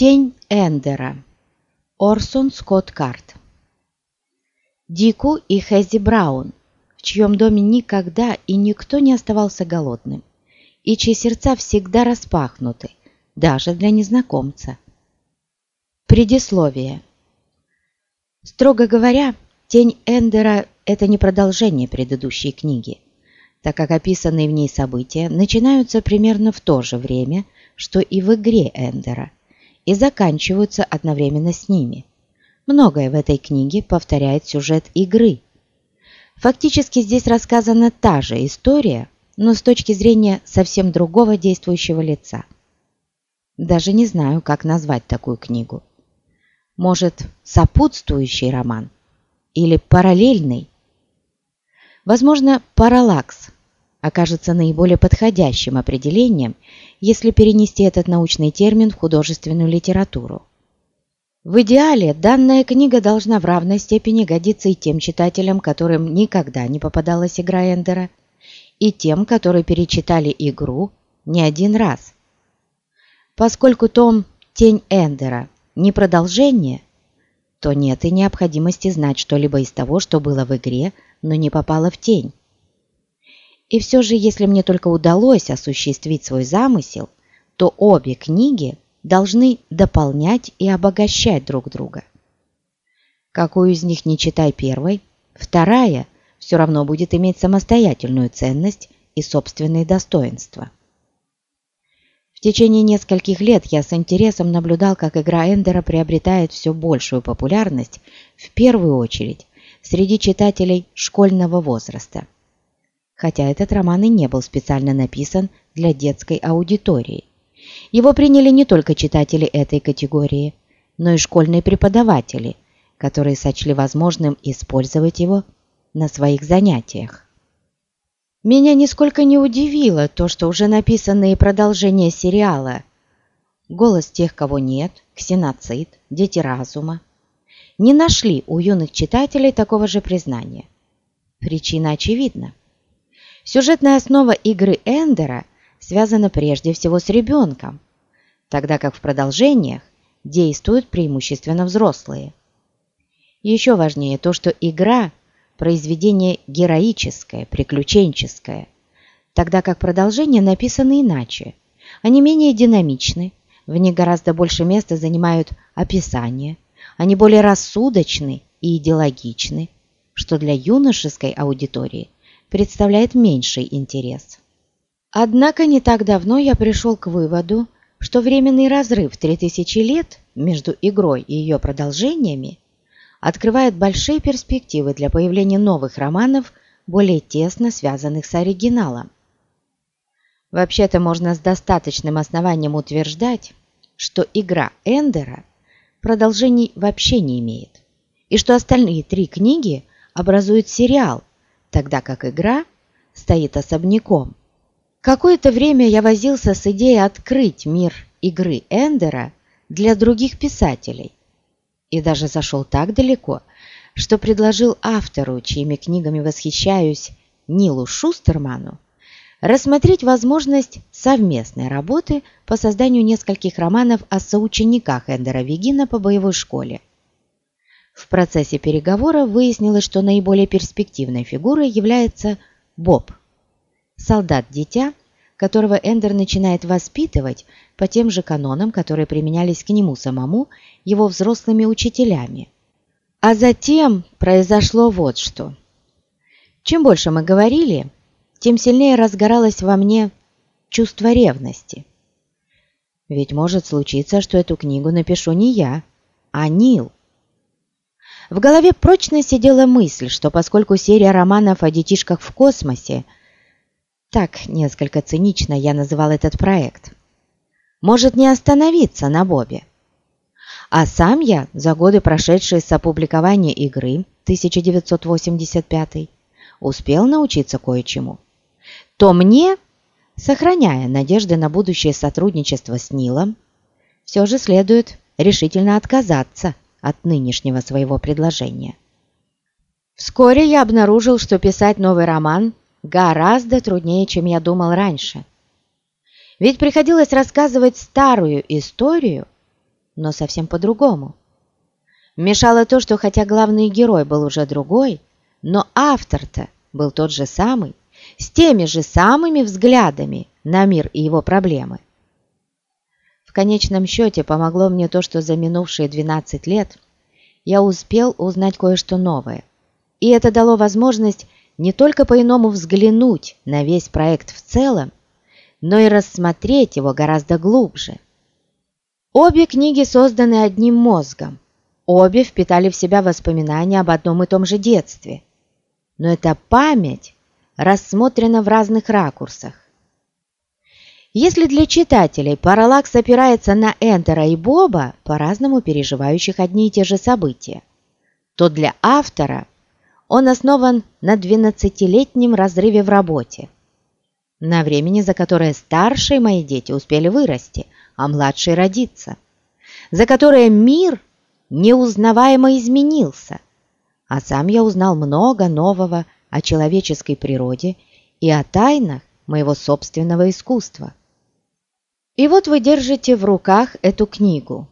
Тень Эндера. Орсон Скотт Карт. Дику и Хэзи Браун, в чьем доме никогда и никто не оставался голодным, и чьи сердца всегда распахнуты, даже для незнакомца. Предисловие. Строго говоря, «Тень Эндера» — это не продолжение предыдущей книги, так как описанные в ней события начинаются примерно в то же время, что и в игре Эндера, и заканчиваются одновременно с ними. Многое в этой книге повторяет сюжет игры. Фактически здесь рассказана та же история, но с точки зрения совсем другого действующего лица. Даже не знаю, как назвать такую книгу. Может, сопутствующий роман? Или параллельный? Возможно, параллакс окажется наиболее подходящим определением, если перенести этот научный термин в художественную литературу. В идеале данная книга должна в равной степени годиться и тем читателям, которым никогда не попадалась игра Эндера, и тем, которые перечитали игру не один раз. Поскольку том «Тень Эндера» не продолжение, то нет и необходимости знать что-либо из того, что было в игре, но не попало в тень. И все же, если мне только удалось осуществить свой замысел, то обе книги должны дополнять и обогащать друг друга. Какую из них не читай первой, вторая все равно будет иметь самостоятельную ценность и собственные достоинства. В течение нескольких лет я с интересом наблюдал, как игра Эндера приобретает все большую популярность, в первую очередь, среди читателей школьного возраста – хотя этот роман и не был специально написан для детской аудитории. Его приняли не только читатели этой категории, но и школьные преподаватели, которые сочли возможным использовать его на своих занятиях. Меня нисколько не удивило то, что уже написанные продолжения сериала «Голос тех, кого нет», «Ксеноцид», «Дети разума» не нашли у юных читателей такого же признания. Причина очевидна. Сюжетная основа игры Эндера связана прежде всего с ребенком, тогда как в продолжениях действуют преимущественно взрослые. Еще важнее то, что игра – произведение героическое, приключенческое, тогда как продолжения написаны иначе. Они менее динамичны, в них гораздо больше места занимают описания, они более рассудочны и идеологичны, что для юношеской аудитории – представляет меньший интерес. Однако не так давно я пришел к выводу, что временный разрыв 3000 лет между игрой и ее продолжениями открывает большие перспективы для появления новых романов, более тесно связанных с оригиналом. Вообще-то можно с достаточным основанием утверждать, что игра Эндера продолжений вообще не имеет, и что остальные три книги образуют сериал, тогда как игра стоит особняком. Какое-то время я возился с идеей открыть мир игры Эндера для других писателей. И даже зашел так далеко, что предложил автору, чьими книгами восхищаюсь, Нилу Шустерману, рассмотреть возможность совместной работы по созданию нескольких романов о соучениках Эндера Вегина по боевой школе. В процессе переговоров выяснилось, что наиболее перспективной фигурой является Боб, солдат-дитя, которого Эндер начинает воспитывать по тем же канонам, которые применялись к нему самому его взрослыми учителями. А затем произошло вот что. Чем больше мы говорили, тем сильнее разгоралось во мне чувство ревности. Ведь может случиться, что эту книгу напишу не я, а Нил. В голове прочно сидела мысль, что поскольку серия романов о детишках в космосе, так несколько цинично я называл этот проект, может не остановиться на Бобе. А сам я за годы, прошедшие с опубликования игры 1985, успел научиться кое-чему. То мне, сохраняя надежды на будущее сотрудничество с Нилом, все же следует решительно отказаться от нынешнего своего предложения. Вскоре я обнаружил, что писать новый роман гораздо труднее, чем я думал раньше. Ведь приходилось рассказывать старую историю, но совсем по-другому. Мешало то, что хотя главный герой был уже другой, но автор-то был тот же самый, с теми же самыми взглядами на мир и его проблемы. В конечном счете помогло мне то, что за минувшие 12 лет я успел узнать кое-что новое. И это дало возможность не только по-иному взглянуть на весь проект в целом, но и рассмотреть его гораздо глубже. Обе книги созданы одним мозгом, обе впитали в себя воспоминания об одном и том же детстве. Но эта память рассмотрена в разных ракурсах. Если для читателей Параллакс опирается на Энтера и Боба, по-разному переживающих одни и те же события, то для автора он основан на 12-летнем разрыве в работе, на времени, за которое старшие мои дети успели вырасти, а младшие родиться, за которое мир неузнаваемо изменился, а сам я узнал много нового о человеческой природе и о тайнах моего собственного искусства. И вот вы держите в руках эту книгу.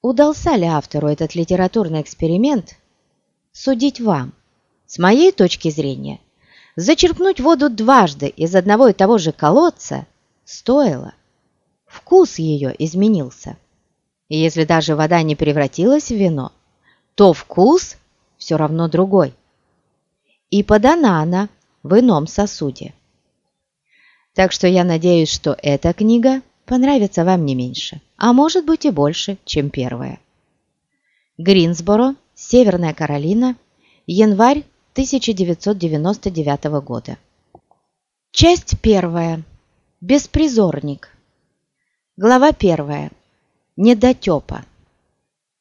Удался ли автору этот литературный эксперимент? Судить вам. С моей точки зрения, зачерпнуть воду дважды из одного и того же колодца стоило. Вкус ее изменился. И если даже вода не превратилась в вино, то вкус все равно другой. И подана она в ином сосуде. Так что я надеюсь, что эта книга понравится вам не меньше, а может быть и больше, чем первая. Гринсборо, Северная Каролина, январь 1999 года. Часть первая. Беспризорник. Глава первая. Недотепа.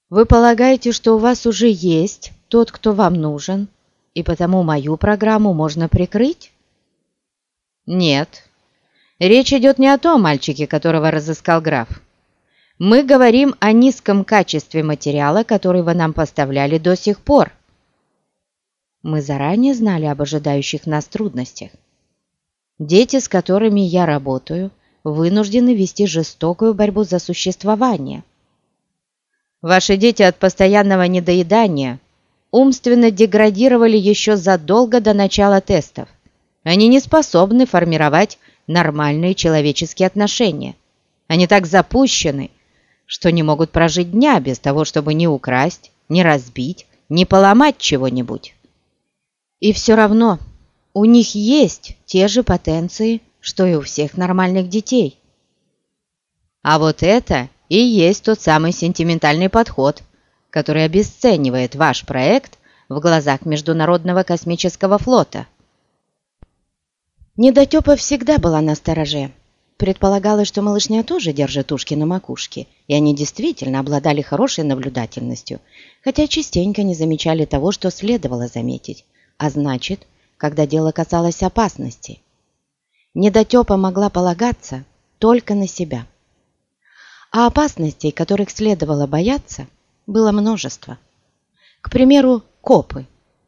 Вы полагаете, что у вас уже есть тот, кто вам нужен, и потому мою программу можно прикрыть? Нет, Речь идет не о том мальчике, которого разыскал граф. Мы говорим о низком качестве материала, который вы нам поставляли до сих пор. Мы заранее знали об ожидающих нас трудностях. Дети, с которыми я работаю, вынуждены вести жестокую борьбу за существование. Ваши дети от постоянного недоедания умственно деградировали еще задолго до начала тестов. Они не способны формировать нормальные человеческие отношения. Они так запущены, что не могут прожить дня без того, чтобы не украсть, не разбить, не поломать чего-нибудь. И все равно у них есть те же потенции, что и у всех нормальных детей. А вот это и есть тот самый сентиментальный подход, который обесценивает ваш проект в глазах Международного космического флота. Недотепа всегда была на стороже. Предполагалось, что малышня тоже держит ушки на макушке, и они действительно обладали хорошей наблюдательностью, хотя частенько не замечали того, что следовало заметить, а значит, когда дело касалось опасности. Недотепа могла полагаться только на себя. А опасностей, которых следовало бояться, было множество. К примеру, копы.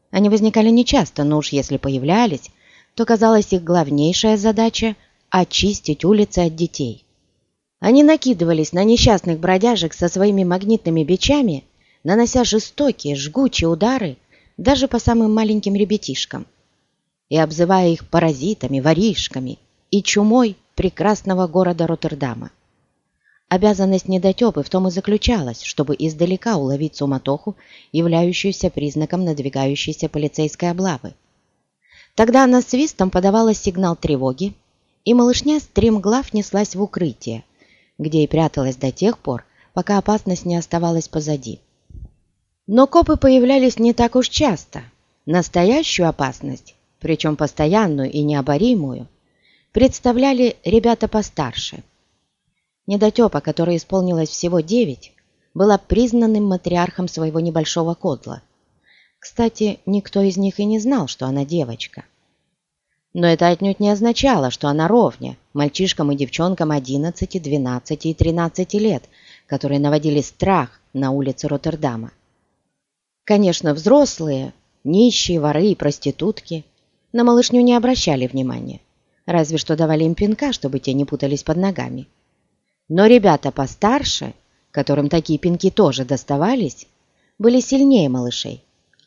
Они возникали нечасто, но уж если появлялись, то казалось их главнейшая задача – очистить улицы от детей. Они накидывались на несчастных бродяжек со своими магнитными бичами, нанося жестокие, жгучие удары даже по самым маленьким ребятишкам и обзывая их паразитами, воришками и чумой прекрасного города Роттердама. Обязанность недотепы в том и заключалась, чтобы издалека уловить суматоху, являющуюся признаком надвигающейся полицейской облавы. Тогда она свистом подавала сигнал тревоги, и малышня стремглав неслась в укрытие, где и пряталась до тех пор, пока опасность не оставалась позади. Но копы появлялись не так уж часто. Настоящую опасность, причем постоянную и необоримую, представляли ребята постарше. Недотепа, которой исполнилось всего девять, была признанным матриархом своего небольшого кодла – кстати, никто из них и не знал, что она девочка. Но это отнюдь не означало, что она ровня мальчишкам и девчонкам 11, 12 и 13 лет, которые наводили страх на улице Роттердама. Конечно, взрослые, нищие, воры и проститутки на малышню не обращали внимания, разве что давали им пинка, чтобы те не путались под ногами. Но ребята постарше, которым такие пинки тоже доставались, были сильнее малышей,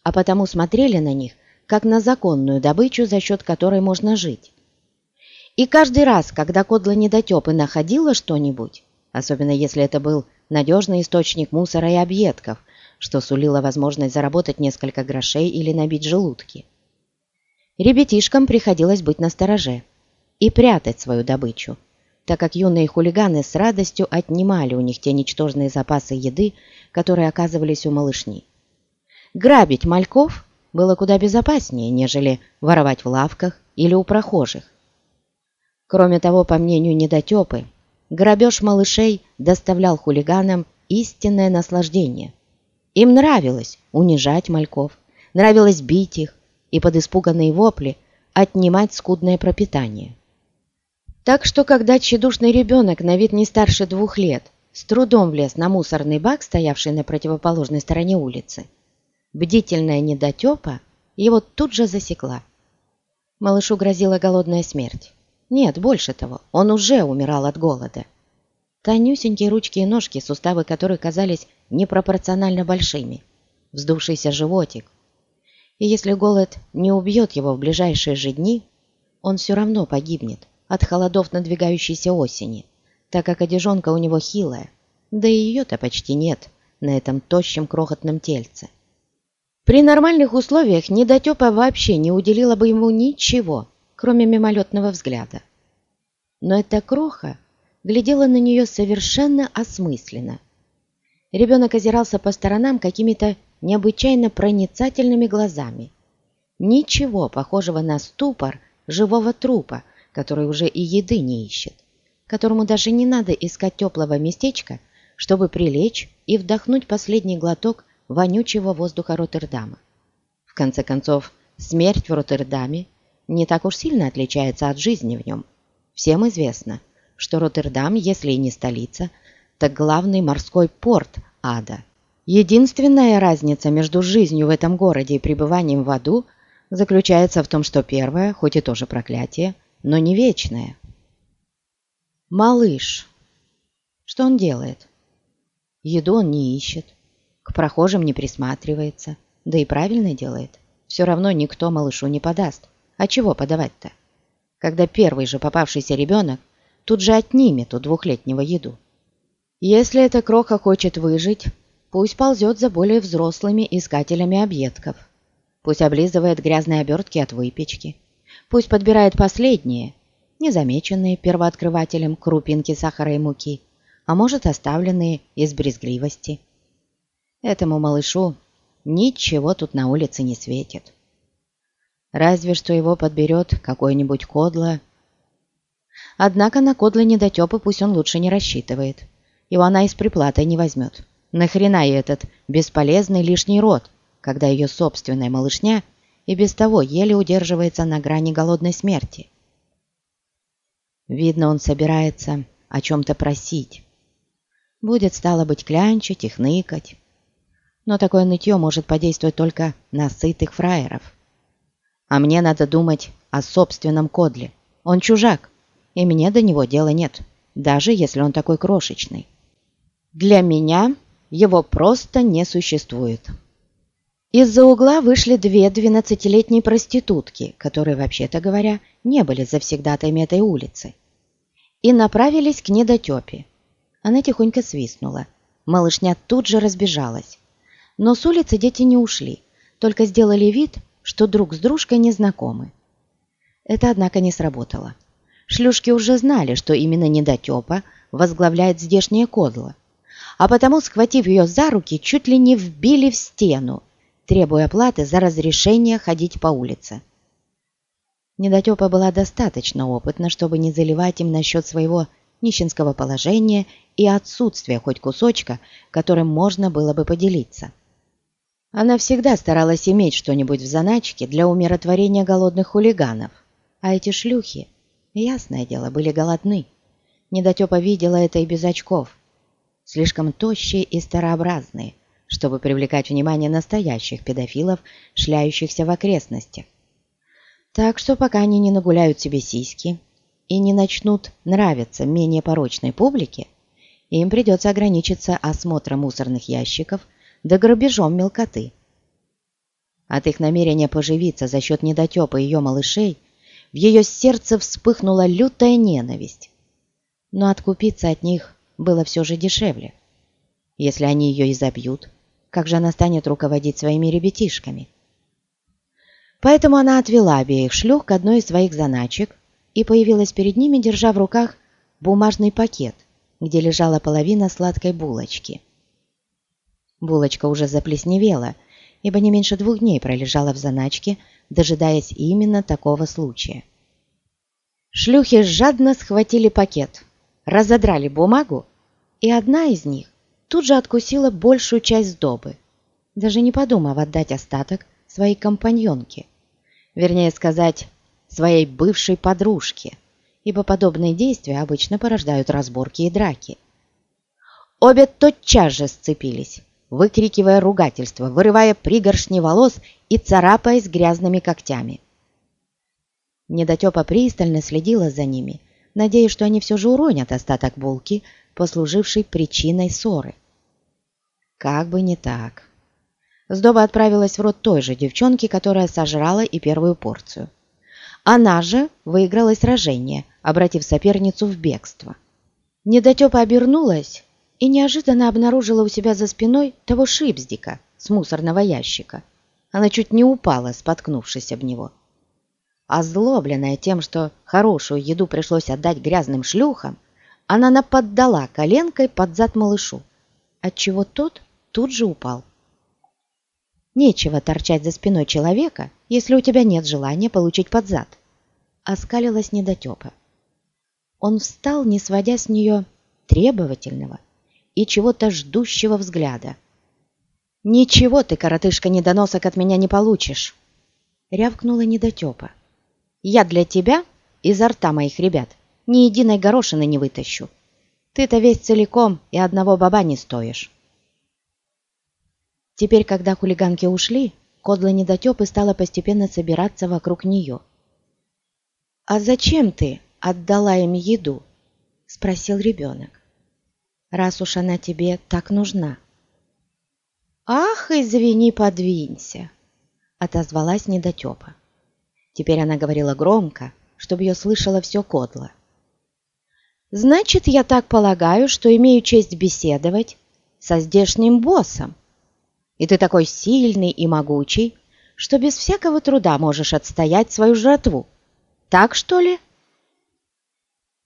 а потому смотрели на них, как на законную добычу, за счет которой можно жить. И каждый раз, когда кодла недотепы находила что-нибудь, особенно если это был надежный источник мусора и объедков, что сулило возможность заработать несколько грошей или набить желудки, ребятишкам приходилось быть настороже и прятать свою добычу, так как юные хулиганы с радостью отнимали у них те ничтожные запасы еды, которые оказывались у малышни. Грабить мальков было куда безопаснее, нежели воровать в лавках или у прохожих. Кроме того, по мнению недотепы, грабеж малышей доставлял хулиганам истинное наслаждение. Им нравилось унижать мальков, нравилось бить их и под испуганные вопли отнимать скудное пропитание. Так что, когда тщедушный ребенок на вид не старше двух лет с трудом влез на мусорный бак, стоявший на противоположной стороне улицы, бдительная недотепа его тут же засекла. Малышу грозила голодная смерть. Нет, больше того, он уже умирал от голода. Тонюсенькие ручки и ножки, суставы которых казались непропорционально большими, вздувшийся животик. И если голод не убьет его в ближайшие же дни, он все равно погибнет от холодов надвигающейся осени, так как одежонка у него хилая, да и ее-то почти нет на этом тощем крохотном тельце. При нормальных условиях недотепа вообще не уделила бы ему ничего, кроме мимолетного взгляда. Но эта кроха глядела на нее совершенно осмысленно. Ребенок озирался по сторонам какими-то необычайно проницательными глазами. Ничего похожего на ступор живого трупа, который уже и еды не ищет, которому даже не надо искать теплого местечка, чтобы прилечь и вдохнуть последний глоток вонючего воздуха Роттердама. В конце концов, смерть в Роттердаме не так уж сильно отличается от жизни в нем. Всем известно, что Роттердам, если и не столица, так главный морской порт ада. Единственная разница между жизнью в этом городе и пребыванием в аду заключается в том, что первое, хоть и тоже проклятие, но не вечное. Малыш. Что он делает? Еду он не ищет, к прохожим не присматривается, да и правильно делает. Все равно никто малышу не подаст. А чего подавать-то? Когда первый же попавшийся ребенок тут же отнимет у двухлетнего еду. Если эта кроха хочет выжить, пусть ползет за более взрослыми искателями объедков. Пусть облизывает грязные обертки от выпечки. Пусть подбирает последние, незамеченные первооткрывателем крупинки сахара и муки, а может оставленные из брезгливости. Этому малышу ничего тут на улице не светит. Разве что его подберет какой-нибудь кодло. Однако на кодло недотепы пусть он лучше не рассчитывает. Его она и с приплатой не возьмет. Нахрена ей этот бесполезный лишний род, когда ее собственная малышня и без того еле удерживается на грани голодной смерти. Видно, он собирается о чем-то просить. Будет, стало быть, клянчить и хныкать. Но такое нытье может подействовать только на сытых фраеров. А мне надо думать о собственном Кодле. Он чужак, и мне до него дела нет, даже если он такой крошечный. Для меня его просто не существует. Из-за угла вышли две двенадцатилетние проститутки, которые, вообще-то говоря, не были завсегдатаями этой улицы, и направились к недотепе. Она тихонько свистнула. Малышня тут же разбежалась. Но с улицы дети не ушли, только сделали вид, что друг с дружкой не знакомы. Это, однако, не сработало. Шлюшки уже знали, что именно недотепа возглавляет здешнее кодло, а потому, схватив ее за руки, чуть ли не вбили в стену, требуя оплаты за разрешение ходить по улице. Недотепа была достаточно опытна, чтобы не заливать им насчет своего нищенского положения и отсутствия хоть кусочка, которым можно было бы поделиться. Она всегда старалась иметь что-нибудь в заначке для умиротворения голодных хулиганов. А эти шлюхи, ясное дело, были голодны. Недотепа видела это и без очков. Слишком тощие и старообразные, чтобы привлекать внимание настоящих педофилов, шляющихся в окрестностях. Так что пока они не нагуляют себе сиськи и не начнут нравиться менее порочной публике, Им придется ограничиться осмотром мусорных ящиков да грабежом мелкоты. От их намерения поживиться за счет недотепа ее малышей в ее сердце вспыхнула лютая ненависть. Но откупиться от них было все же дешевле. Если они ее изобьют, как же она станет руководить своими ребятишками? Поэтому она отвела обеих шлюх к одной из своих заначек и появилась перед ними, держа в руках бумажный пакет, где лежала половина сладкой булочки. Булочка уже заплесневела, ибо не меньше двух дней пролежала в заначке, дожидаясь именно такого случая. Шлюхи жадно схватили пакет, разодрали бумагу, и одна из них тут же откусила большую часть сдобы, даже не подумав отдать остаток своей компаньонке, вернее сказать, своей бывшей подружке, ибо подобные действия обычно порождают разборки и драки. Обе тотчас же сцепились, выкрикивая ругательства, вырывая пригоршни волос и царапаясь грязными когтями. Недотепа пристально следила за ними, надеясь, что они все же уронят остаток булки, послужившей причиной ссоры. Как бы не так. Сдоба отправилась в рот той же девчонки, которая сожрала и первую порцию. Она же выиграла сражение, обратив соперницу в бегство. Недотепа обернулась и неожиданно обнаружила у себя за спиной того шипздика с мусорного ящика. Она чуть не упала, споткнувшись об него. Озлобленная тем, что хорошую еду пришлось отдать грязным шлюхам, она наподдала коленкой под зад малышу, отчего тот тут же упал. Нечего торчать за спиной человека, если у тебя нет желания получить под зад. Оскалилась недотепа. Он встал, не сводя с нее требовательного и чего-то ждущего взгляда. «Ничего ты, коротышка, недоносок от меня не получишь!» Рявкнула недотепа. «Я для тебя изо рта моих ребят ни единой горошины не вытащу. Ты-то весь целиком и одного баба не стоишь». Теперь, когда хулиганки ушли, кодла недотепы стала постепенно собираться вокруг нее. «А зачем ты отдала им еду?» — спросил ребенок. «Раз уж она тебе так нужна». «Ах, извини, подвинься!» — отозвалась недотепа. Теперь она говорила громко, чтобы ее слышало все кодло. «Значит, я так полагаю, что имею честь беседовать со здешним боссом, и ты такой сильный и могучий, что без всякого труда можешь отстоять свою жратву. Так, что ли?»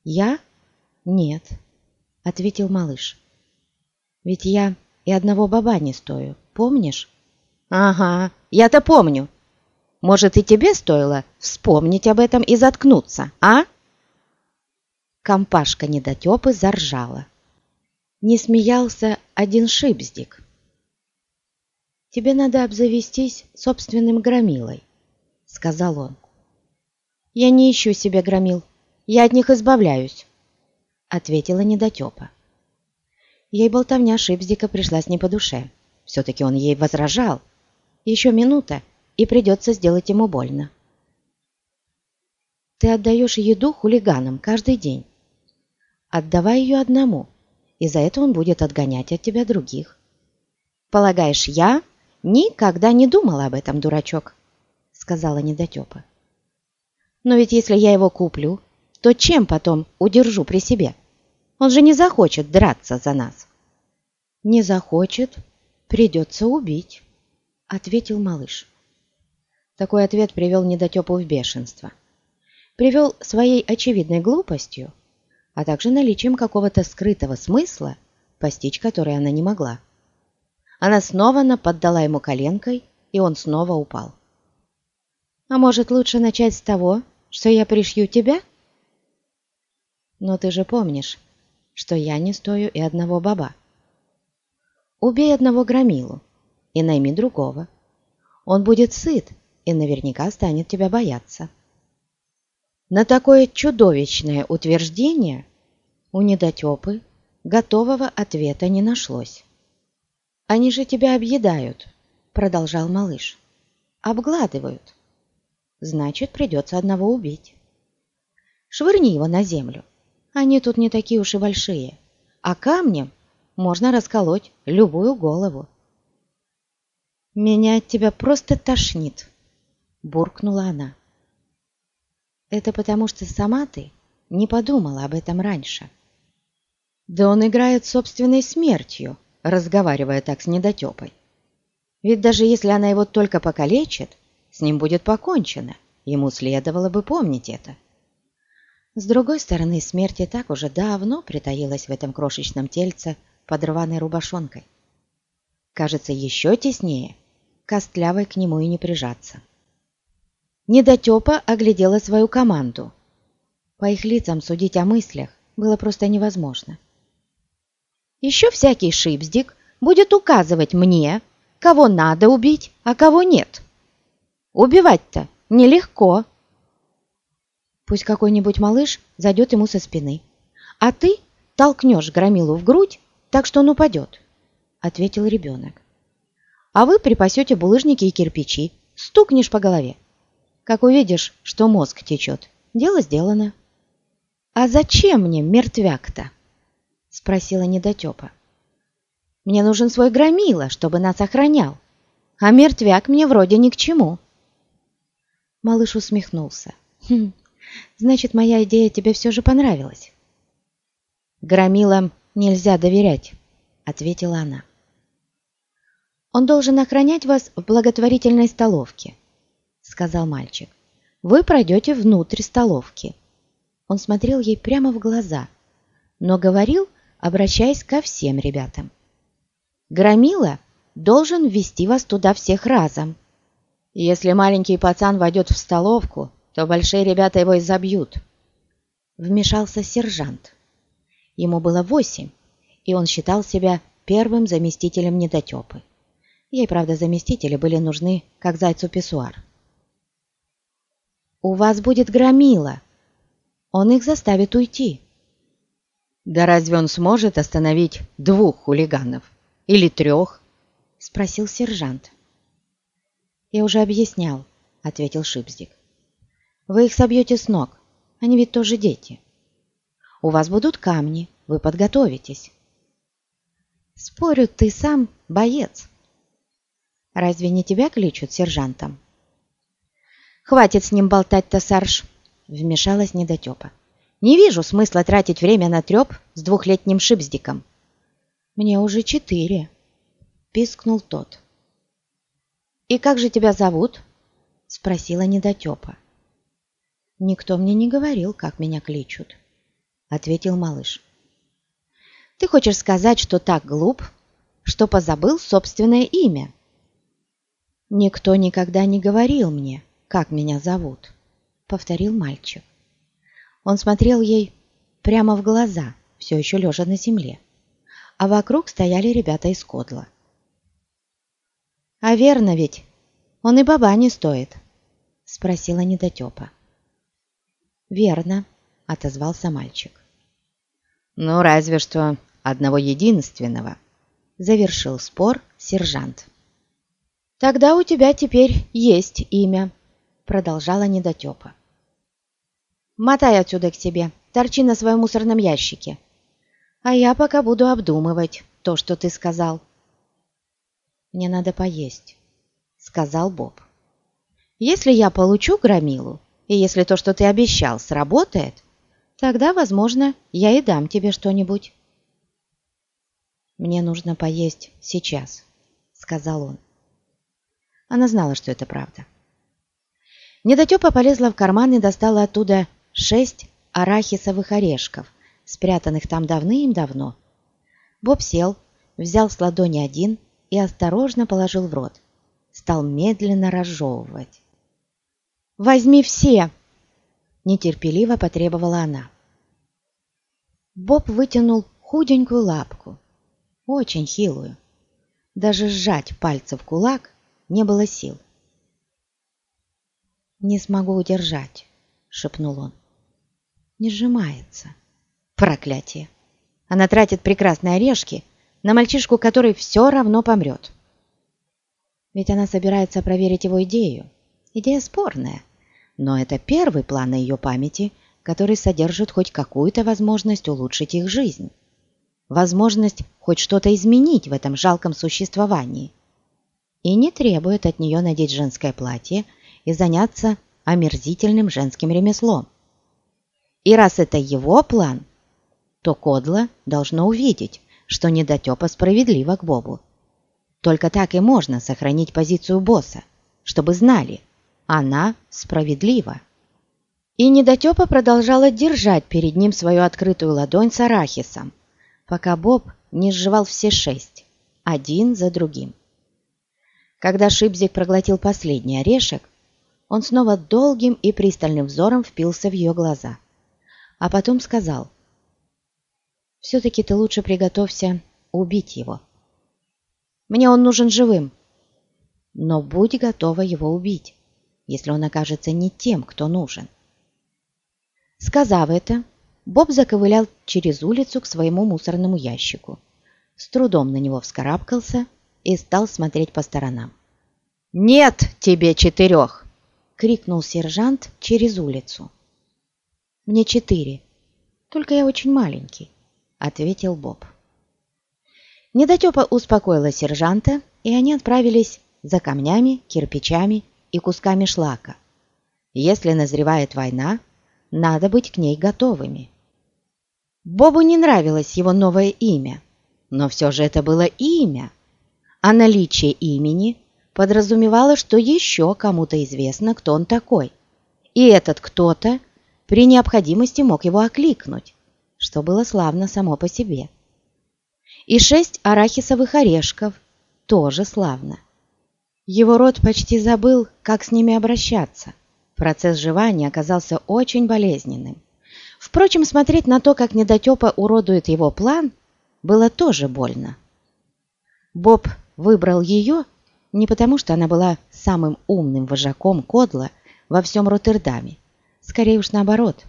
«Я? Нет», — ответил малыш. «Ведь я и одного баба не стою, помнишь?» «Ага, я-то помню. Может, и тебе стоило вспомнить об этом и заткнуться, а?» Компашка недотепы заржала. Не смеялся один шипздик. «Тебе надо обзавестись собственным громилой», — сказал он. «Я не ищу себе громил, я от них избавляюсь», — ответила недотепа. Ей болтовня Шипздика пришлась не по душе. Все-таки он ей возражал. Еще минута, и придется сделать ему больно. «Ты отдаешь еду хулиганам каждый день. Отдавай ее одному, и за это он будет отгонять от тебя других. Полагаешь, я «Никогда не думала об этом, дурачок», — сказала недотепа. «Но ведь если я его куплю, то чем потом удержу при себе? Он же не захочет драться за нас». «Не захочет, придется убить», — ответил малыш. Такой ответ привел недотепу в бешенство. Привел своей очевидной глупостью, а также наличием какого-то скрытого смысла, постичь который она не могла. Она снова наподдала ему коленкой, и он снова упал. «А может, лучше начать с того, что я пришью тебя?» «Но ты же помнишь, что я не стою и одного баба. Убей одного громилу и найми другого. Он будет сыт и наверняка станет тебя бояться». На такое чудовищное утверждение у недотепы готового ответа не нашлось. «Они же тебя объедают», — продолжал малыш. «Обгладывают. Значит, придется одного убить. Швырни его на землю. Они тут не такие уж и большие. а камнем можно расколоть любую голову. «Меня от тебя просто тошнит», — буркнула она. «Это потому, что сама ты не подумала об этом раньше». Да он играет собственной смертью, разговаривая так с недотепой. Ведь даже если она его только покалечит, с ним будет покончено. Ему следовало бы помнить это. С другой стороны, смерть и так уже давно притаилась в этом крошечном тельце под рваной рубашонкой. Кажется, еще теснее, костлявой к нему и не прижаться. Недотепа оглядела свою команду. По их лицам судить о мыслях было просто невозможно. Еще всякий шипздик будет указывать мне, кого надо убить, а кого нет. Убивать-то нелегко. Пусть какой-нибудь малыш зайдет ему со спины, а ты толкнешь громилу в грудь, так что он упадет, — ответил ребенок. А вы припасете булыжники и кирпичи, стукнешь по голове. Как увидишь, что мозг течет, дело сделано. «А зачем мне мертвяк-то?» — спросила недотепа. Мне нужен свой громила, чтобы нас охранял. А мертвяк мне вроде ни к чему». Малыш усмехнулся. «Хм, значит, моя идея тебе все же понравилась». «Громилам нельзя доверять», — ответила она. «Он должен охранять вас в благотворительной столовке», — сказал мальчик. «Вы пройдете внутрь столовки». Он смотрел ей прямо в глаза, но говорил, обращаясь ко всем ребятам. Громила должен ввести вас туда всех разом. Если маленький пацан войдет в столовку, то большие ребята его изобьют. Вмешался сержант. Ему было восемь, и он считал себя первым заместителем недотепы. Ей, правда, заместители были нужны, как зайцу писсуар. «У вас будет громила. Он их заставит уйти». «Да разве он сможет остановить двух хулиганов?» Или трех?» — спросил сержант. «Я уже объяснял», — ответил Шипздик. «Вы их собьете с ног, они ведь тоже дети. У вас будут камни, вы подготовитесь». «Спорю, ты сам боец». «Разве не тебя кличут сержантом?» «Хватит с ним болтать-то, Сарж», — вмешалась недотепа. «Не вижу смысла тратить время на треп с двухлетним шипздиком». «Мне уже четыре», — пискнул тот. «И как же тебя зовут?» — спросила недотепа. «Никто мне не говорил, как меня кличут», — ответил малыш. «Ты хочешь сказать, что так глуп, что позабыл собственное имя?» «Никто никогда не говорил мне, как меня зовут», — повторил мальчик. Он смотрел ей прямо в глаза, все еще лежа на земле а вокруг стояли ребята из Кодла. «А верно ведь, он и баба не стоит?» — спросила недотепа. «Верно», — отозвался мальчик. «Ну, разве что одного единственного», — завершил спор сержант. «Тогда у тебя теперь есть имя», — продолжала недотепа. «Мотай отсюда к себе, торчи на своем мусорном ящике», а я пока буду обдумывать то, что ты сказал. Мне надо поесть, сказал Боб. Если я получу громилу, и если то, что ты обещал, сработает, тогда, возможно, я и дам тебе что-нибудь. Мне нужно поесть сейчас, сказал он. Она знала, что это правда. Недотепа полезла в карман и достала оттуда шесть арахисовых орешков – спрятанных там давным-давно. Боб сел, взял с ладони один и осторожно положил в рот. Стал медленно разжевывать. «Возьми все!» – нетерпеливо потребовала она. Боб вытянул худенькую лапку, очень хилую. Даже сжать пальцы в кулак не было сил. «Не смогу удержать», — шепнул он. «Не сжимается». Проклятие! Она тратит прекрасные орешки на мальчишку, который все равно помрет. Ведь она собирается проверить его идею. Идея спорная, но это первый план на ее памяти, который содержит хоть какую-то возможность улучшить их жизнь. возможность хоть что-то изменить в этом жалком существовании. И не требует от нее надеть женское платье и заняться омерзительным женским ремеслом. И раз это его план, то Кодла должно увидеть, что недотепа справедлива к Бобу. Только так и можно сохранить позицию босса, чтобы знали, она справедлива. И недотепа продолжала держать перед ним свою открытую ладонь с арахисом, пока Боб не сживал все шесть, один за другим. Когда Шипзик проглотил последний орешек, он снова долгим и пристальным взором впился в ее глаза, а потом сказал, «Все-таки ты лучше приготовься убить его. Мне он нужен живым, но будь готова его убить, если он окажется не тем, кто нужен». Сказав это, Боб заковылял через улицу к своему мусорному ящику, с трудом на него вскарабкался и стал смотреть по сторонам. «Нет тебе четырех!» — крикнул сержант через улицу. «Мне четыре, только я очень маленький», — ответил Боб. Недотепа успокоила сержанта, и они отправились за камнями, кирпичами и кусками шлака. Если назревает война, надо быть к ней готовыми. Бобу не нравилось его новое имя, но все же это было имя, а наличие имени подразумевало, что еще кому-то известно, кто он такой. И этот кто-то при необходимости мог его окликнуть, что было славно само по себе. И шесть арахисовых орешков тоже славно. Его род почти забыл, как с ними обращаться. Процесс жевания оказался очень болезненным. Впрочем, смотреть на то, как недотепа уродует его план, было тоже больно. Боб выбрал ее не потому, что она была самым умным вожаком Кодла во всем Роттердаме. Скорее уж наоборот.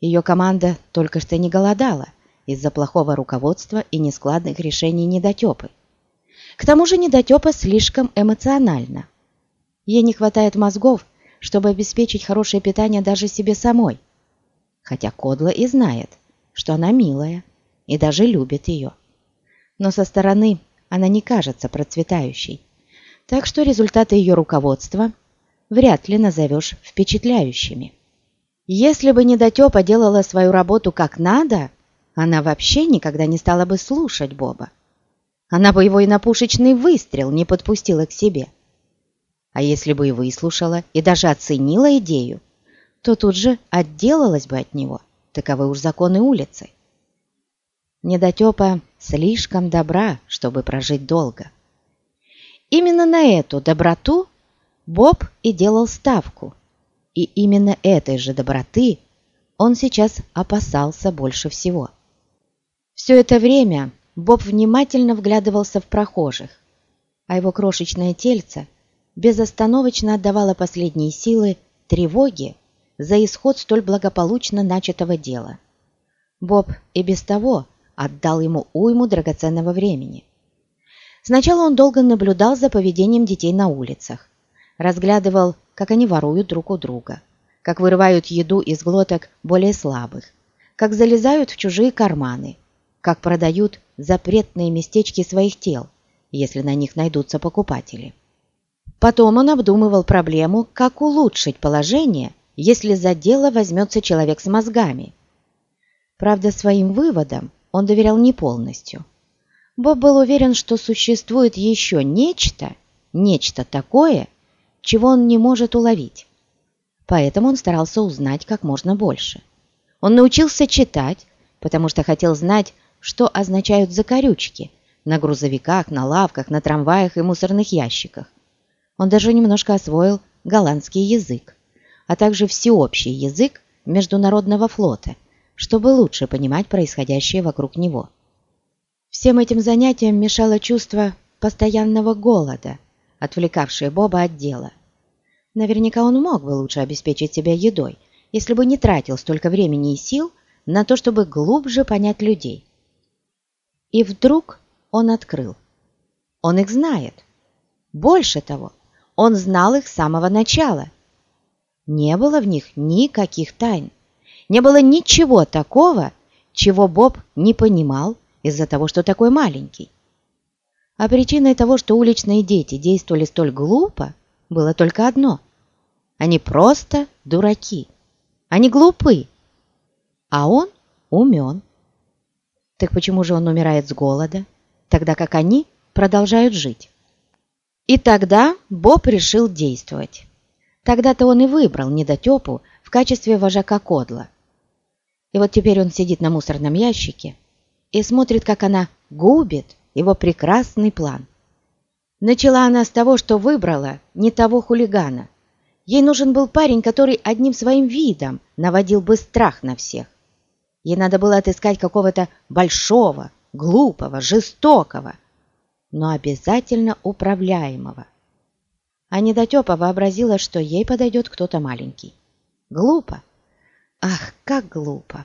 Ее команда только что не голодала из-за плохого руководства и нескладных решений недотепы. К тому же недотепа слишком эмоциональна. Ей не хватает мозгов, чтобы обеспечить хорошее питание даже себе самой. Хотя Кодла и знает, что она милая и даже любит ее. Но со стороны она не кажется процветающей, так что результаты ее руководства вряд ли назовешь впечатляющими. Если бы недотепа делала свою работу как надо, она вообще никогда не стала бы слушать Боба. Она бы его и на пушечный выстрел не подпустила к себе. А если бы и выслушала, и даже оценила идею, то тут же отделалась бы от него. Таковы уж законы улицы. Недотепа слишком добра, чтобы прожить долго. Именно на эту доброту Боб и делал ставку. И именно этой же доброты он сейчас опасался больше всего. Все это время Боб внимательно вглядывался в прохожих, а его крошечное тельце безостановочно отдавала последние силы тревоги за исход столь благополучно начатого дела. Боб и без того отдал ему уйму драгоценного времени. Сначала он долго наблюдал за поведением детей на улицах, разглядывал, как они воруют друг у друга, как вырывают еду из глоток более слабых, как залезают в чужие карманы, как продают запретные местечки своих тел, если на них найдутся покупатели. Потом он обдумывал проблему, как улучшить положение, если за дело возьмется человек с мозгами. Правда, своим выводам он доверял не полностью. Боб был уверен, что существует еще нечто, нечто такое, чего он не может уловить. Поэтому он старался узнать как можно больше. Он научился читать, потому что хотел знать, что означают закорючки на грузовиках, на лавках, на трамваях и мусорных ящиках. Он даже немножко освоил голландский язык, а также всеобщий язык международного флота, чтобы лучше понимать происходящее вокруг него. Всем этим занятиям мешало чувство постоянного голода, отвлекавшее Боба от дела. Наверняка он мог бы лучше обеспечить себя едой, если бы не тратил столько времени и сил на то, чтобы глубже понять людей. И вдруг он открыл. Он их знает. Больше того, он знал их с самого начала. Не было в них никаких тайн. Не было ничего такого, чего Боб не понимал из-за того, что такой маленький. А причиной того, что уличные дети действовали столь глупо, было только одно. Они просто дураки. Они глупы. А он умен. Так почему же он умирает с голода, тогда как они продолжают жить? И тогда Боб решил действовать. Тогда-то он и выбрал недотепу в качестве вожака Кодла. И вот теперь он сидит на мусорном ящике и смотрит, как она губит его прекрасный план. Начала она с того, что выбрала не того хулигана. Ей нужен был парень, который одним своим видом наводил бы страх на всех. Ей надо было отыскать какого-то большого, глупого, жестокого, но обязательно управляемого. А недотепа вообразила, что ей подойдет кто-то маленький. Глупо. Ах, как глупо.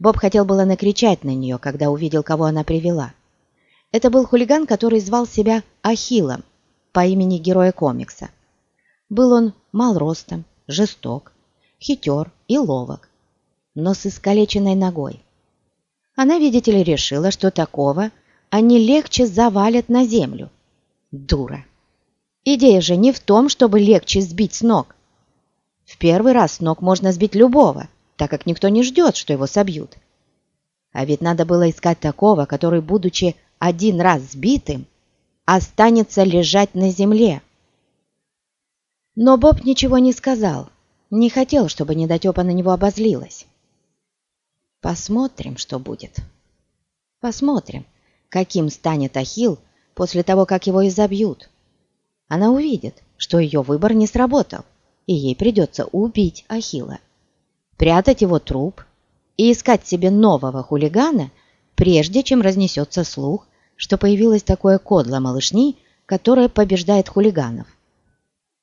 Боб хотел было накричать на нее, когда увидел, кого она привела. Это был хулиган, который звал себя Ахиллом по имени героя комикса. Был он мал ростом, жесток, хитер и ловок, но с искалеченной ногой. Она, видите ли, решила, что такого они легче завалят на землю. Дура! Идея же не в том, чтобы легче сбить с ног. В первый раз с ног можно сбить любого, так как никто не ждет, что его собьют. А ведь надо было искать такого, который, будучи один раз сбитым, останется лежать на земле. Но Боб ничего не сказал, не хотел, чтобы недотепа на него обозлилась. Посмотрим, что будет. Посмотрим, каким станет Ахил после того, как его изобьют. Она увидит, что ее выбор не сработал, и ей придется убить Ахила спрятать его труп и искать себе нового хулигана, прежде чем разнесется слух, что появилось такое кодло малышни, которое побеждает хулиганов.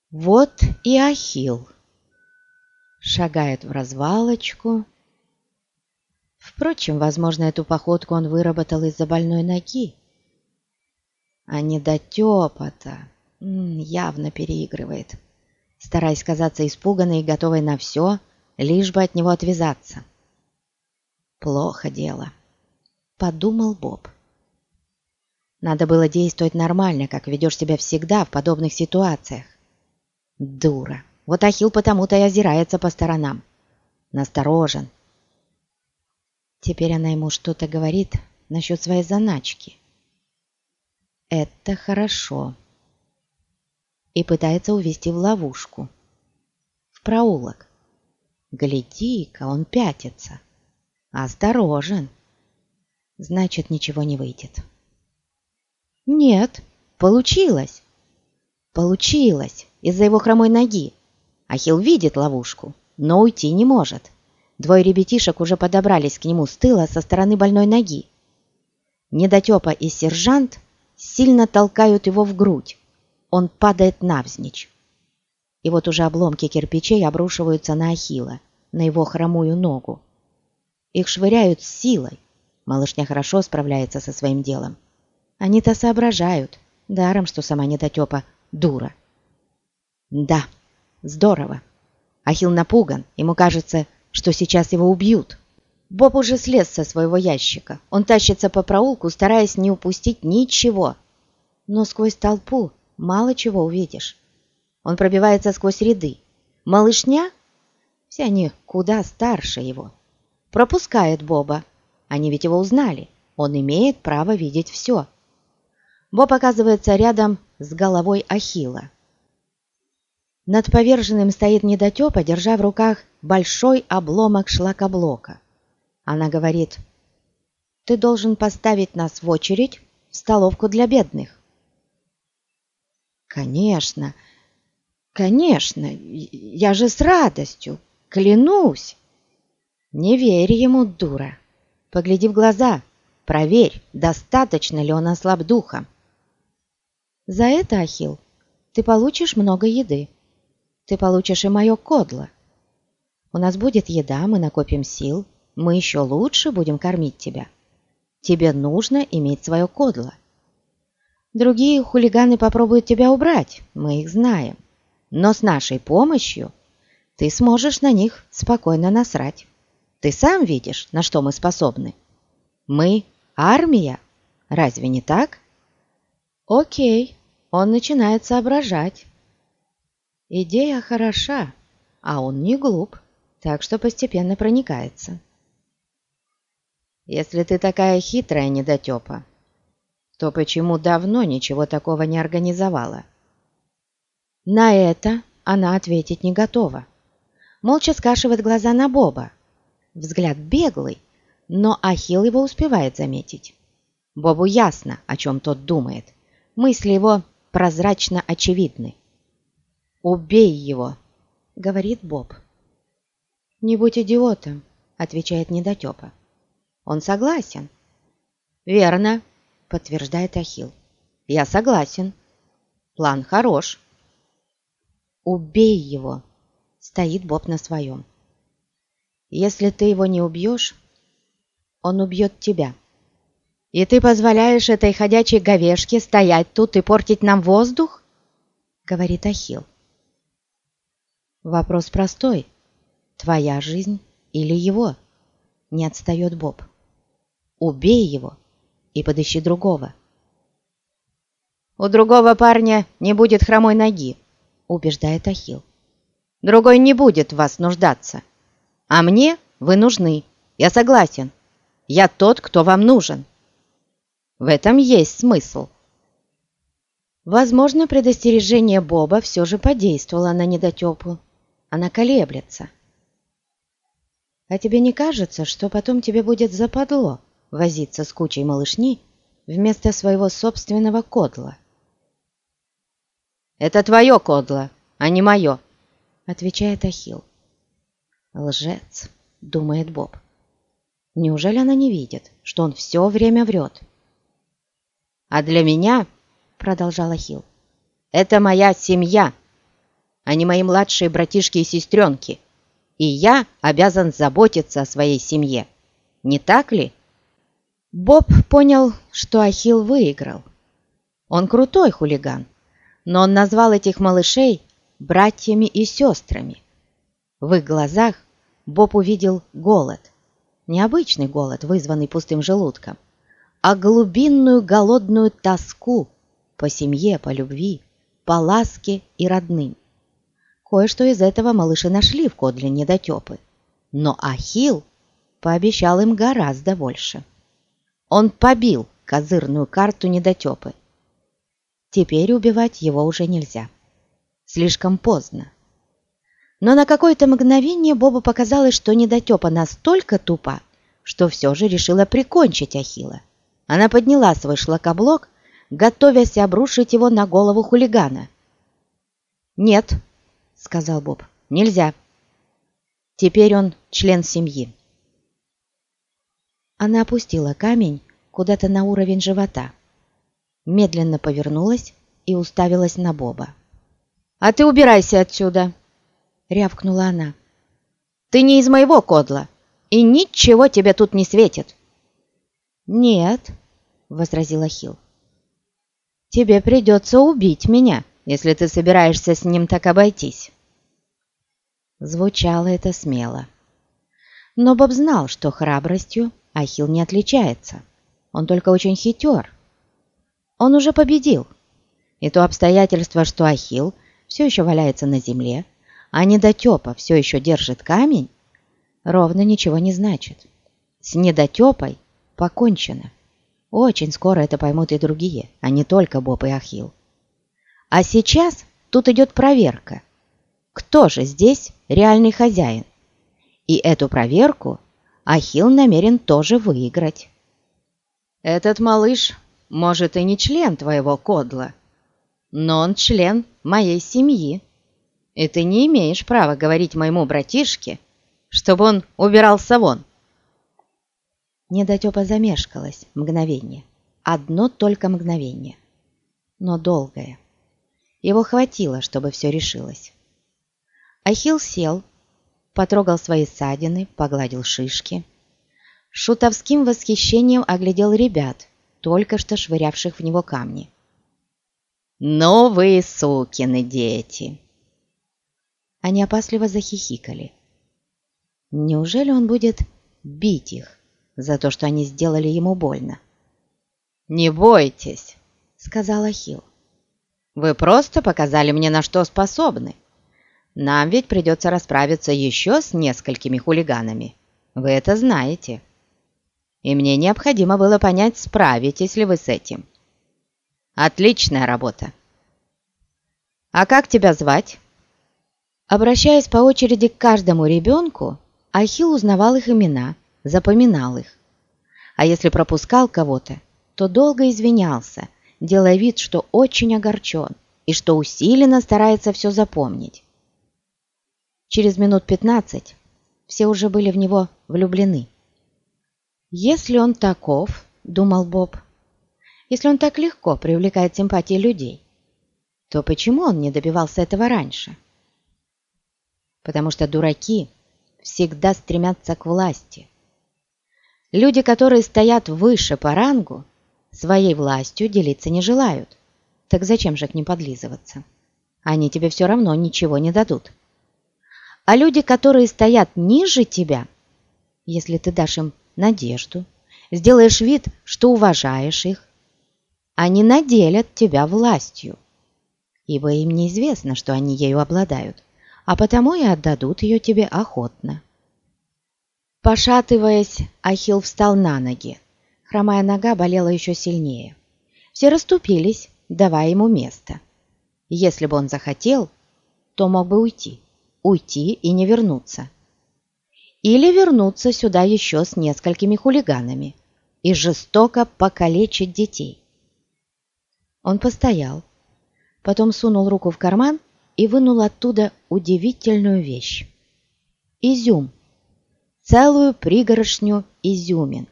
Вот и Ахил Шагает в развалочку. Впрочем, возможно, эту походку он выработал из-за больной ноги. А недотепа-то явно переигрывает, стараясь казаться испуганной и готовой на все, лишь бы от него отвязаться. Плохо дело, подумал Боб. Надо было действовать нормально, как ведешь себя всегда в подобных ситуациях. Дура. Вот Ахилл потому-то и озирается по сторонам. Насторожен. Теперь она ему что-то говорит насчет своей заначки. Это хорошо. И пытается увести в ловушку. В проулок. Гляди-ка, он пятится. Осторожен. Значит, ничего не выйдет. Нет, получилось. Получилось из-за его хромой ноги. Ахилл видит ловушку, но уйти не может. Двое ребятишек уже подобрались к нему с тыла со стороны больной ноги. Недотепа и сержант сильно толкают его в грудь. Он падает навзничь. И вот уже обломки кирпичей обрушиваются на Ахила, на его хромую ногу. Их швыряют с силой. Малышня хорошо справляется со своим делом. Они-то соображают, даром, что сама недотепа дура. Да, здорово. Ахил напуган, ему кажется, что сейчас его убьют. Боб уже слез со своего ящика. Он тащится по проулку, стараясь не упустить ничего. Но сквозь толпу мало чего увидишь. Он пробивается сквозь ряды. Малышня, все они куда старше его, пропускает Боба. Они ведь его узнали. Он имеет право видеть все. Боб оказывается рядом с головой Ахила. Над поверженным стоит недотепа, держа в руках большой обломок шлакоблока. Она говорит, «Ты должен поставить нас в очередь в столовку для бедных». «Конечно, Конечно, я же с радостью, клянусь. Не верь ему, дура. Погляди в глаза, проверь, достаточно ли он ослаб духом. За это, Ахил, ты получишь много еды. Ты получишь и мое кодло. У нас будет еда, мы накопим сил, мы еще лучше будем кормить тебя. Тебе нужно иметь свое кодло. Другие хулиганы попробуют тебя убрать, мы их знаем но с нашей помощью ты сможешь на них спокойно насрать. Ты сам видишь, на что мы способны. Мы армия, разве не так? Окей, он начинает соображать. Идея хороша, а он не глуп, так что постепенно проникается. Если ты такая хитрая недотепа, то почему давно ничего такого не организовала? На это она ответить не готова. Молча скашивает глаза на Боба. Взгляд беглый, но Ахилл его успевает заметить. Бобу ясно, о чем тот думает. Мысли его прозрачно очевидны. «Убей его!» — говорит Боб. «Не будь идиотом», — отвечает недотепа. «Он согласен». «Верно», — подтверждает Ахилл. «Я согласен. План хорош». «Убей его!» — стоит Боб на своем. «Если ты его не убьешь, он убьет тебя. И ты позволяешь этой ходячей говешке стоять тут и портить нам воздух?» — говорит Ахилл. Вопрос простой. Твоя жизнь или его? Не отстает Боб. Убей его и подыщи другого. У другого парня не будет хромой ноги, убеждает Ахил. Другой не будет в вас нуждаться. А мне вы нужны. Я согласен. Я тот, кто вам нужен. В этом есть смысл. Возможно, предостережение Боба все же подействовало на недотепу. Она колеблется. А тебе не кажется, что потом тебе будет западло возиться с кучей малышни вместо своего собственного кодла? «Это твое кодло, а не мое», — отвечает Ахилл. «Лжец», — думает Боб. «Неужели она не видит, что он все время врет?» «А для меня», — продолжал Ахилл, — «это моя семья» а не мои младшие братишки и сестренки. И я обязан заботиться о своей семье. Не так ли? Боб понял, что Ахилл выиграл. Он крутой хулиган, но он назвал этих малышей братьями и сестрами. В их глазах Боб увидел голод. Необычный голод, вызванный пустым желудком, а глубинную голодную тоску по семье, по любви, по ласке и родным. Кое-что из этого малыши нашли в кодле недотепы. Но Ахил пообещал им гораздо больше. Он побил козырную карту недотепы. Теперь убивать его уже нельзя. Слишком поздно. Но на какое-то мгновение Бобу показалось, что недотепа настолько тупа, что все же решила прикончить Ахила. Она подняла свой шлакоблок, готовясь обрушить его на голову хулигана. «Нет», — сказал Боб. «Нельзя. Теперь он член семьи». Она опустила камень куда-то на уровень живота, медленно повернулась и уставилась на Боба. «А ты убирайся отсюда!» — рявкнула она. «Ты не из моего кодла, и ничего тебе тут не светит!» «Нет», — возразила Хил. «Тебе придется убить меня, если ты собираешься с ним так обойтись». Звучало это смело. Но Боб знал, что храбростью Ахилл не отличается. Он только очень хитер. Он уже победил. И то обстоятельство, что Ахилл все еще валяется на земле, а недотепа все еще держит камень, ровно ничего не значит. С недотепой покончено. Очень скоро это поймут и другие, а не только Боб и Ахилл. А сейчас тут идет проверка. Кто же здесь реальный хозяин? И эту проверку Ахилл намерен тоже выиграть. Этот малыш, может, и не член твоего кодла, но он член моей семьи, и ты не имеешь права говорить моему братишке, чтобы он убирался вон. Недотепа замешкалась мгновение, одно только мгновение, но долгое. Его хватило, чтобы все решилось. Ахилл сел, потрогал свои ссадины, погладил шишки. Шутовским восхищением оглядел ребят, только что швырявших в него камни. «Ну вы, сукины дети!» Они опасливо захихикали. Неужели он будет бить их за то, что они сделали ему больно. «Не бойтесь», — сказал Ахилл. «Вы просто показали мне, на что способны. Нам ведь придется расправиться еще с несколькими хулиганами. Вы это знаете. И мне необходимо было понять, справитесь ли вы с этим. Отличная работа. А как тебя звать?» Обращаясь по очереди к каждому ребенку, Ахилл узнавал их имена, запоминал их. А если пропускал кого-то, то долго извинялся, делая вид, что очень огорчен и что усиленно старается все запомнить. Через минут пятнадцать все уже были в него влюблены. «Если он таков, — думал Боб, — если он так легко привлекает симпатии людей, то почему он не добивался этого раньше?» Потому что дураки всегда стремятся к власти. Люди, которые стоят выше по рангу, своей властью делиться не желают. Так зачем же к ним подлизываться? Они тебе все равно ничего не дадут. А люди, которые стоят ниже тебя, если ты дашь им надежду, сделаешь вид, что уважаешь их, они наделят тебя властью, ибо им неизвестно, что они ею обладают, а потому и отдадут ее тебе охотно. Пошатываясь, Ахилл встал на ноги, Хромая нога болела еще сильнее. Все расступились, давая ему место. Если бы он захотел, то мог бы уйти. Уйти и не вернуться. Или вернуться сюда еще с несколькими хулиганами и жестоко покалечить детей. Он постоял, потом сунул руку в карман и вынул оттуда удивительную вещь. Изюм. Целую пригорошню изюмин.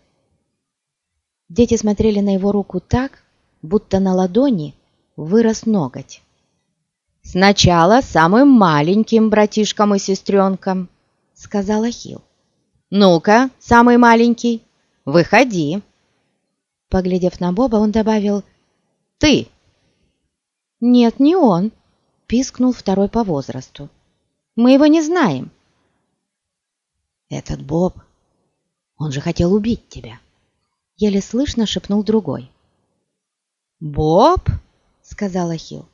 Дети смотрели на его руку так, будто на ладони вырос ноготь. «Сначала самым маленьким братишкам и сестренкам», — сказал Ахилл. «Ну-ка, самый маленький, выходи». Поглядев на Боба, он добавил «Ты». «Нет, не он», — пискнул второй по возрасту. «Мы его не знаем». «Этот Боб, он же хотел убить тебя», еле слышно шепнул другой. «Боб?» — сказал Ахилл.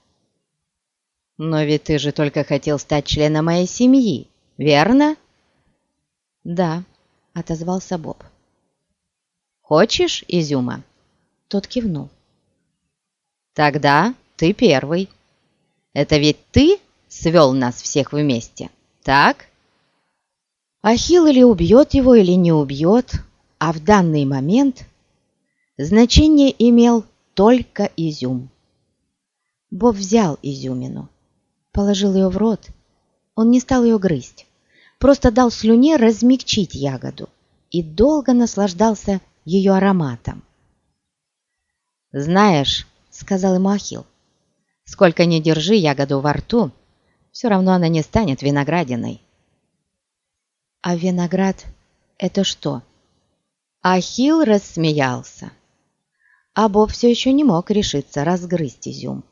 «Но ведь ты же только хотел стать членом моей семьи, верно?» «Да», — отозвался Боб. «Хочешь изюма?» Тот кивнул. «Тогда ты первый. Это ведь ты свел нас всех вместе, так?» Ахилл или убьет его, или не убьет, а в данный момент Значение имел только изюм. Боб взял изюмину, положил ее в рот. Он не стал ее грызть, просто дал слюне размягчить ягоду и долго наслаждался ее ароматом. «Знаешь», — сказал ему Ахилл, — «сколько ни держи ягоду во рту, все равно она не станет виноградиной». «А виноград — это что?» Ахилл рассмеялся а Боб все еще не мог решиться разгрызть изюм.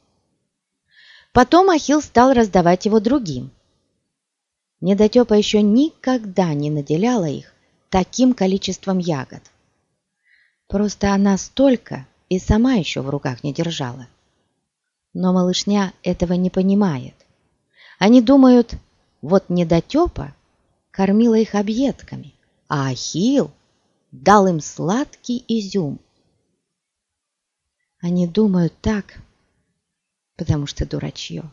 Потом Ахилл стал раздавать его другим. Недотепа еще никогда не наделяла их таким количеством ягод. Просто она столько и сама еще в руках не держала. Но малышня этого не понимает. Они думают, вот недотепа кормила их объедками, а Ахилл дал им сладкий изюм. Они думают так, потому что дурачье.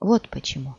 Вот почему.